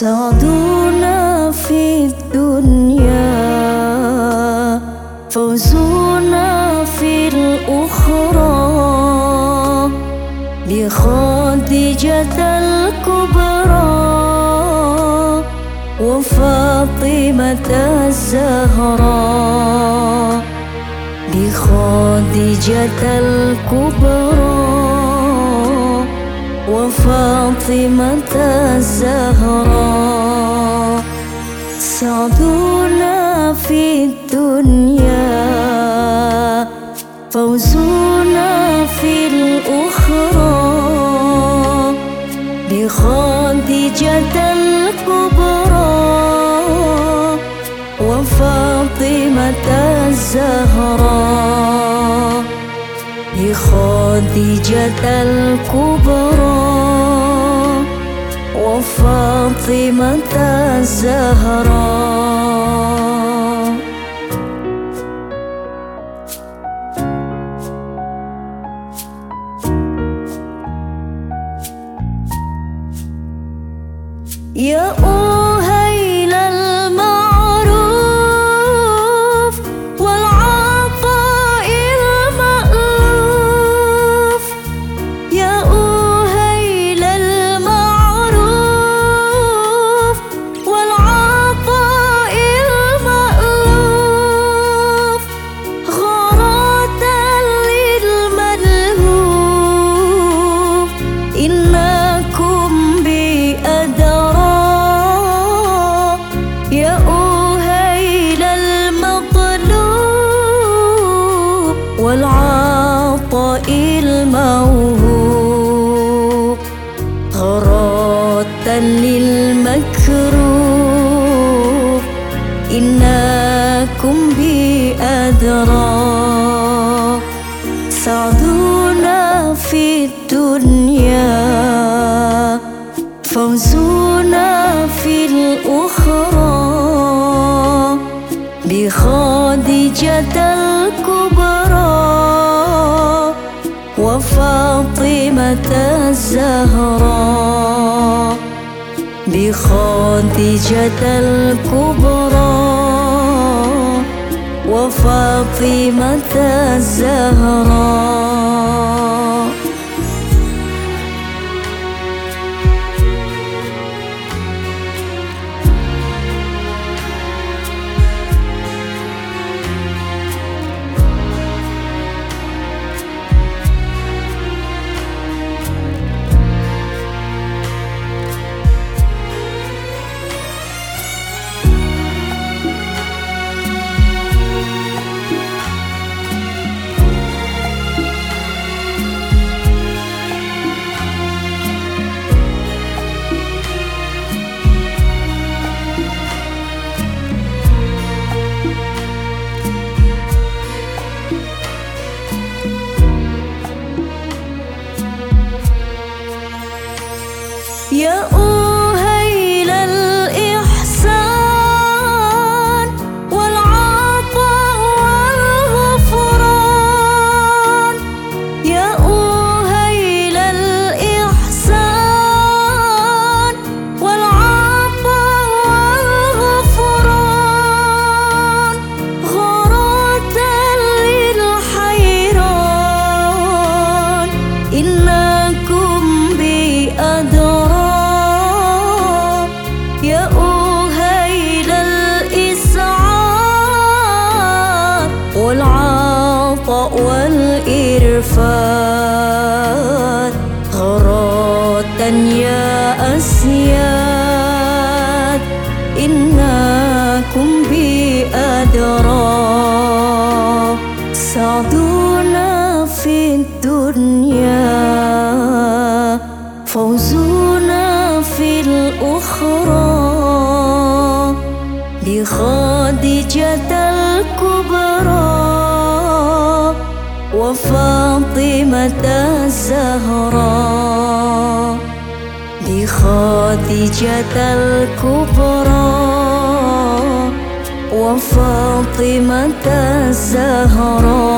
سعدنا في الدنيا فوزنا في الأخرى. بخادجة الكبرى وفاطمة الزهراء بخادجة الكبرى وفاطمة الزهراء سعدنا في الدنيا فوزنا في الأخرى. بخادجة الكبرى. وفاطمة الزهراء بخادجة الكبرى وفاطمة الزهراء يا أهيل الموهوب غرات للمكروب إنكم بأدرى سعدنا في الدنيا فوزنا في الأخرى. بخادجة الزهراء بخادجة الكبرى وفاطمة الزهراء يا والعطاء والإرفاد غرات يا أسياد إنكم بأدرى سعدنا في الدنيا فوزنا في الأخرى. بخادجة وفاطمة الزهراء بخادجة الكبرى وفاطمة الزهراء.